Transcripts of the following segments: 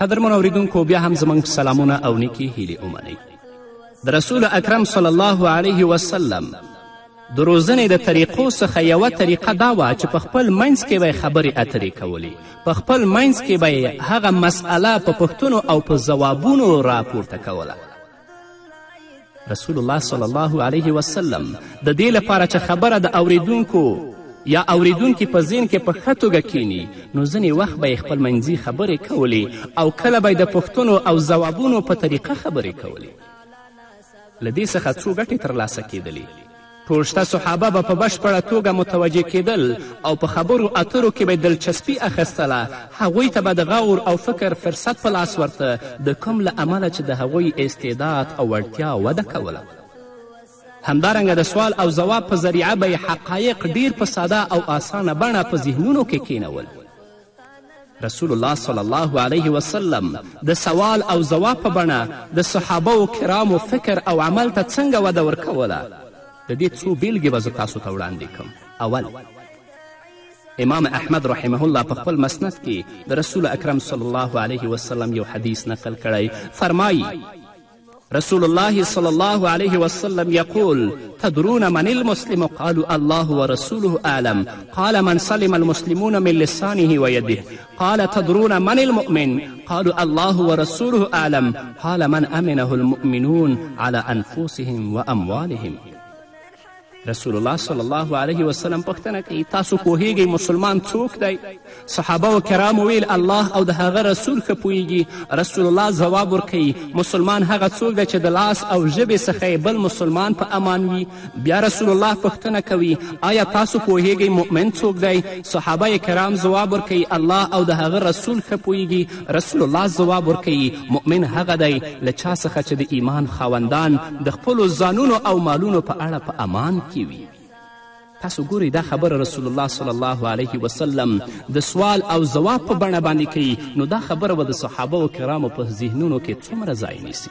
قدرمن اوریدونکو بیا هم زموږ سلامونه او نیکې هیلې ومنئ د رسول اکرم صلی الله علیه وسلم د روزنې د طریقو څخه یوه طریقه دا وه چې په خپل منځ کې به خبرې اترې کولې په خپل منځ کې به هغه مسئله په پوښتنو او په ځوابونو راپورته کوله رسول الله صلی الله علیه وسلم د دې لپاره چې خبره د اوریدونکو یا اوریدونکي په ذهن کې په ښه توګه کینی نو ځینې وخت به یې خپل منځي خبرې کولې او کله به د پوښتنو او ځوابونو په طریقه خبرې کولې له دې څخه څو ګټې ترلاسه کیدلې ټول شته صحابه به په بشپړه توګه متوجه کېدل او په خبرو اترو کې به دلچسپي اخیستله هغوی ته به د غور او فکر فرصت په لاس ورته د کوم له امله چې د هغوی استعداد او وړتیا وده کوله همدارنګه د سوال او ځواب په ذریعه به یې حقایق ډیر په ساده او آسانه بڼه په ذهنونو کې کینول رسول الله صلی الله علیه وسلم د سوال او ځواب په بڼه د صحابه و کرامو فکر او عمل ته څنګه وده ورکوله د دې څو بیلګې به زه تاسو ته وړاندې کړم اول امام احمد رحمه الله په خپل مسند کې د رسول اکرم صلی الله علیه وسلم یو حدیث نقل کړی فرمایی رسول الله صلى الله عليه وسلم يقول تدرون من المسلم قالوا الله ورسوله أعلم قال من سلم المسلمون من لسانه ويده قال تدرون من المؤمن قالوا الله ورسوله أعلم قال من أمنه المؤمنون على أنفسهم وأموالهم رسول الله صلی الله علیه وسلم پوښتنه کوي تاسو پوهیږئ مسلمان څوک دی صحابه و کرامو ویل الله او د هغه رسول ښه پوهیږي رسول الله ځواب ورکوي مسلمان هغه څوک دی چې د لاس او ژبې څخه بل مسلمان په امان وي بیا رسول الله پوښتنه کوي آیا تاسو پوهیږئ مؤمن څوک دی صحابه کرام ځواب ورکوي الله او د هغه رسول ښه پوهیږي رسول الله ځواب ورکوي مؤمن هغه دی له چا څخه چې د ایمان خاوندان د خپلو ځانونو او مالونو په اړه په امان کې وي تاسو ګورئ دا خبره رسول الله صلی الله علیه وسلم د سوال او ځواب په بڼه باندې کوي نو دا خبره به د صحابه و کرامو په ذهنونو کې څومره ځای نیسي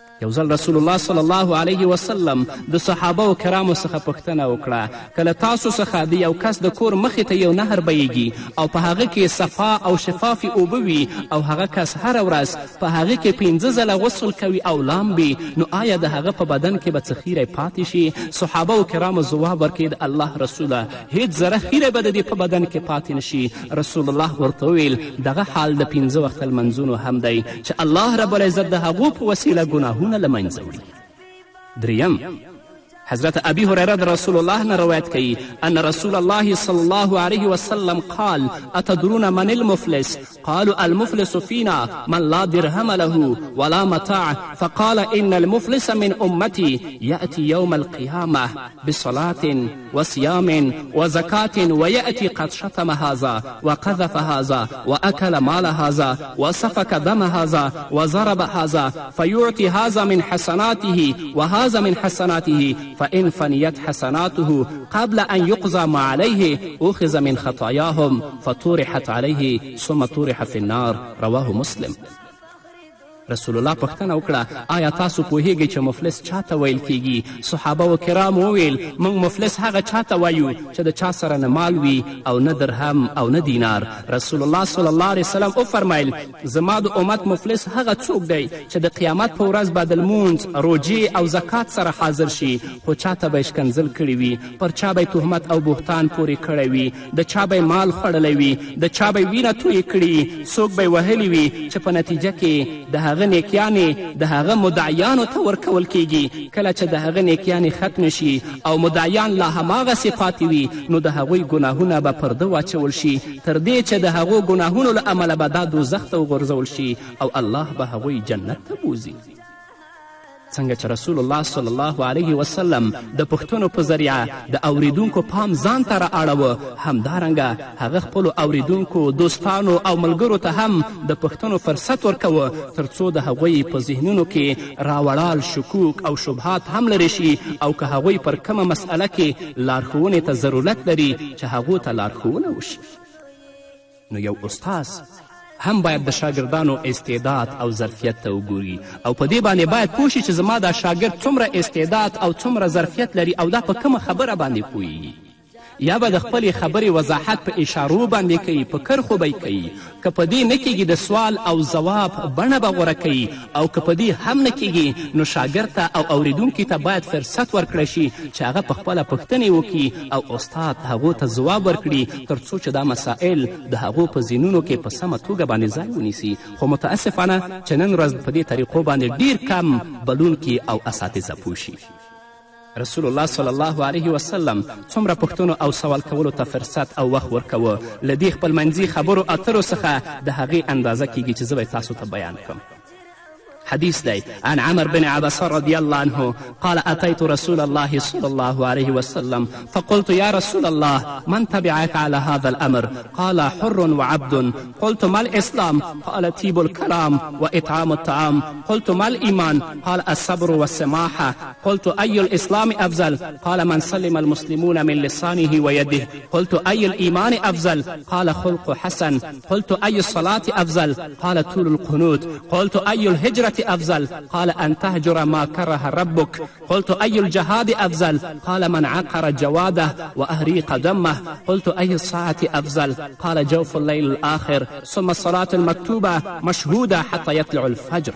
یو ځل رسول الله صلی الله علیه وسلم د صحابه و کرامو څخه پوښتنه وکړه که له تاسو څخه د یو کس د کور مخې ته یو نهر بهیږي او په هغه کې صفا او شفافې اوبه وي او هغه کس هره ورځ په هغه کې پنځه ځله غسل کوي او لامبي نو آیا د هغه په بدن کې به څه خیری پاتې شي صحابه و کرامو ځواب ورکوي د الله رسوله هیڅ ذره خیره به د دې په بدن کې پاتې نشي رسول الله ورته وویل دغه حال د پنځه وخته لمنځونو هم دی چې الله رب العزت د هغو په وسیله ګناهونه له منځه وړي دریم حضرت ابي هريره د رسول الله نه روایت کوي ان رسول الله صلی الله عليه وسلم قال اتدرون من المفلس قالوا المفلس فينا من لا درهم له ولا متاع فقال ان المفلس من امتي ياتي يوم القيامه بصلاه وصيام وزكاه وياتي قد شتم هذا وقذف هذا واكل مال هذا وسفك دم هذا وضرب هذا فيعطي هذا من حسناته وهذا من حسناته فإن فنيت حسناته قبل أن يقضى ما عليه أخذ من خطاياهم فطرحت علیه ثم طرح فی النار رواه مسلم رسول الله پوښتنه وکړه آیا تاسو پوهیږئ چې مفلس چا ته ویل کیږي صحابه و کرام وویل موږ مفلس هغه چا ته وایو چې د چا سره نه مال وي او نه درهم او نه دینار رسول الله صلی الله علیه وسلم وفرمیل زما د امت مفلس هغه څوک دی چې د قیامت په ورځ به د لمونځ روجې او زکات سره حاضر شي خو چا ته به یې ښکنځل کړي وي پر چا به تهمت او بهتان پورې کړی وي د چا به مال خوړلی وي د چا به وینه تویې کړي څوک به وهلی وي چې په نتیجه کې د هغه نیکیانې د هغه مدعیانو ته ورکول کیږي کله چې د هغه نیکیانې ختمې شي او مدعیان لا هماغسې پاتې وي نو د هغوی ګناهونه به پر ده واچول شي تر دې چې د هغو ګناهونو له امله به دا دوزخ ته وغورځول شي او الله به هغوی جنت ته بوځي څنګه چې رسول الله صلی الله علیه وسلم د پوښتنو په ذریعه د اوریدونکو پام ځان ته را اړوه همدارنګه هغه خپلو اوریدونکو دوستانو او ملګرو ته هم د پوښتنو فرصت ورکوه تر څو د هغوی په ذهنونو کې راوړال شکوک او شبهات هم لرې شي او که هغوی پر کومه مسئله کې لارښوونې ته ضرورت لري چې هغو ته لارښوونه وشي نو یو استاذ هم باید د شاګردانو استعداد او ظرفیت ته وګوري او په دې باندې باید پوه شي چې زما دا شاګرد څومره استعداد او څومره ظرفیت لري او دا په کومه خبره باندې پوهیږي یا به د خپلې خبرې وضاحت په اشارو باندې کوي په کرښو به کوي که په دې نه کیږي د سوال او ځواب بڼه به غوره کوي او که په دې هم نه کیږي نو شاګرد ته او اوریدونکي ته باید فرصت ورکړی شي چې هغه په خپله پوښتنې وکړي او استاد هغو ته ځواب ورکړي تر څو چې دا مسائل د هغو په ذهنونو کې په سمه توګه باندې ځای ونیسي خو متاسفانه چې نن ورځ په دې طریقو باندې ډیر کم بلونکي او اساتذه پوه شي رسول الله صلی الله علیه وسلم څومره پوښتنو او سوال کولو ته فرصت او وخت ورکوه له دې خپل منځي خبرو اترو څخه د هغې اندازه کیږي چې زه به تاسو ته بیان کړم حديث دی عن عمر بن عبس رضي الله عنه قال أتيت رسول الله صلى الله عليه وسلم فقلت يا رسول الله من تبعك على هذا الأمر قال حر وعبد قلت ما الإسلام قال تيب الكلام وإطعام الطعام قلت ما الإيمان قال الصبر والسماحة قلت أي الإسلام أفضل قال من سلم المسلمون من لسانه ويده قلت أي الإيمان أفضل قال خلق حسن قلت أي الصلاة أفضل قال طول القنوت قلت أي الهجرة الآخرة أفضل قال أن تهجر ما كره ربك قلت أي الجهاد أفضل قال من عقر جواده وأهريق دمه قلت أي الساعة أفضل قال جوف الليل الآخر ثم الصلاة المكتوبة مشهودة حتى يطلع الفجر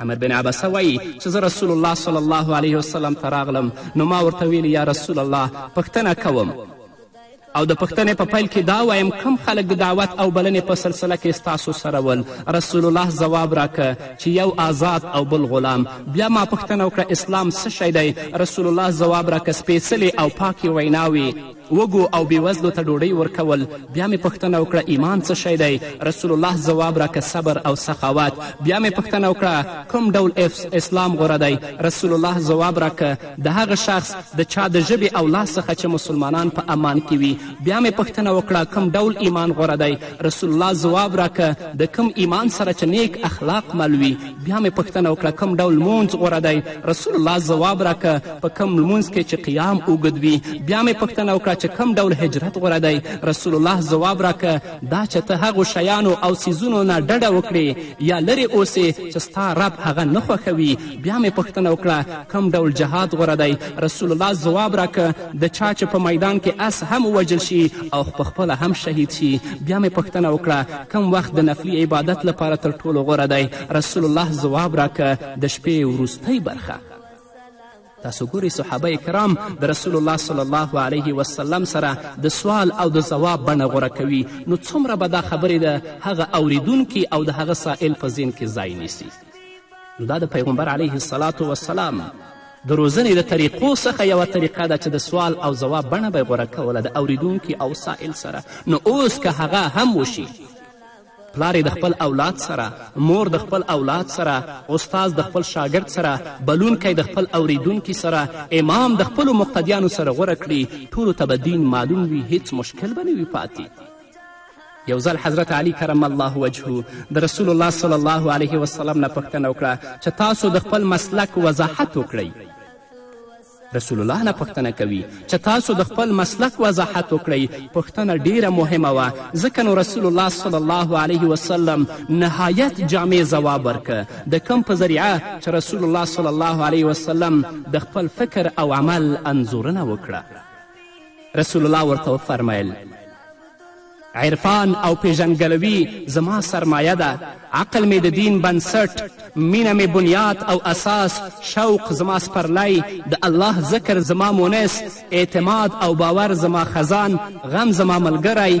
عمر بن عباس وای چې رسول الله صلی الله علیه وسلم ته راغلم نو ما ورته ویلي یا رسول الله پوښتنه کوم او د پوښتنې په پیل کې دا وایم کم خلک د دعوت او بلنې په سلسله کې ستاسو سره ول رسول الله ځواب راکه چې یو آزاد او بل غلام بیا ما پوښتنه وکړه اسلام څه شی دی رسول الله ځواب راکه سپېڅلې او پاکې ویناوې وږو او بېوزلو ته ډوډۍ ورکول بیا مې پوښتنه وکړه ایمان څه شی دی رسول الله ځواب راکه صبر او سخاوت بیا مې پوښتنه وکړه کوم ډول اسلام غوره دی رسول الله ځواب راکه د هغه شخص د چا د ژبې او لاس څخه چې مسلمانان په امان کې وي بیا مې پوښتنه وکړه کوم ډول ایمان غوره دی رسول الله ځواب راکه د کوم ایمان سره چې نیک اخلاق مل وي بیا مې پوښتنه وکړه کوم ډول لمونځ غوره دی رسول الله ځواب راکه په کوم لمونځ کې چې قیام اوږد وي بیا مې پوښتنه وکړه چې کوم ډول هجرت غوره دی رسول الله ځواب راکه دا چې ته هغو شیانو او څیزونو نه ډډه وکړې یا لرې اوسې چې ستا رب هغه نه خوښوي بیا مې پوښتنه وکړه کوم ډول جهاد غوره دی رسول الله ځواب راکه د چا چې په میدان کې اس هم ووژل شي او په خپله هم شهید شي بیا مې پوښتنه وکړه کوم وخت د نفلي عبادت لپاره تر ټولو غوره دی رسول الله ځواب راکه د شپې وروستۍ برخه تاسو ګورئ صحابه کرام د رسول الله صلی الله علیه وسلم سره د سوال او د ځواب بڼه غوره کوي نو څومره به دا خبرې د هغه اوریدونکي او د هغه سائل په ذهن کې ځای نیسي نو دا د پیغمبر علیه السلام وسلام د روزنې د طریقو څخه یوه طریقه ده چې د سوال او ځواب بڼه به یې غوره کوله د اوریدونکي او سائل سره نو اوس که هغه هم وشي پلار یې د خپل اولاد سره، مور د خپل اولاد سره، استاد د خپل شاګرد سره، بلونکی د خپل اوریدونکي سره، امام د خپلو مقتدیانو سره غوره کړي، ټولو ته به دین معلوم وي، هیڅ مشکل به نه وي پاتې. یو ځل حضرت علی کرم الله وجهه د رسول الله صلی الله علیه وسلم نه پوښتنه وکړه چې تاسو د خپل مسلک وضاحت وکړئ رسول الله نه پوښتنه کوي چې تاسو د خپل مسلک وضاحت وکړئ پوښتنه ډیره مهمه وه ځکه نو رسول الله صلی الله علیه وسلم نهایت جامع ځواب ورکه د کم په ذریعه چې رسول الله صلی الله علیه وسلم د خپل فکر او عمل انځورنه وکړه رسول الله ورته وفرمیل عرفان او پیژندګلوي زما سرمایه ده عقل مې د دین بنسټ مینه مې بنیاد او اساس شوق زما سپرلی د الله ذکر زما مونس اعتماد او باور زما خزان غم زما ملګری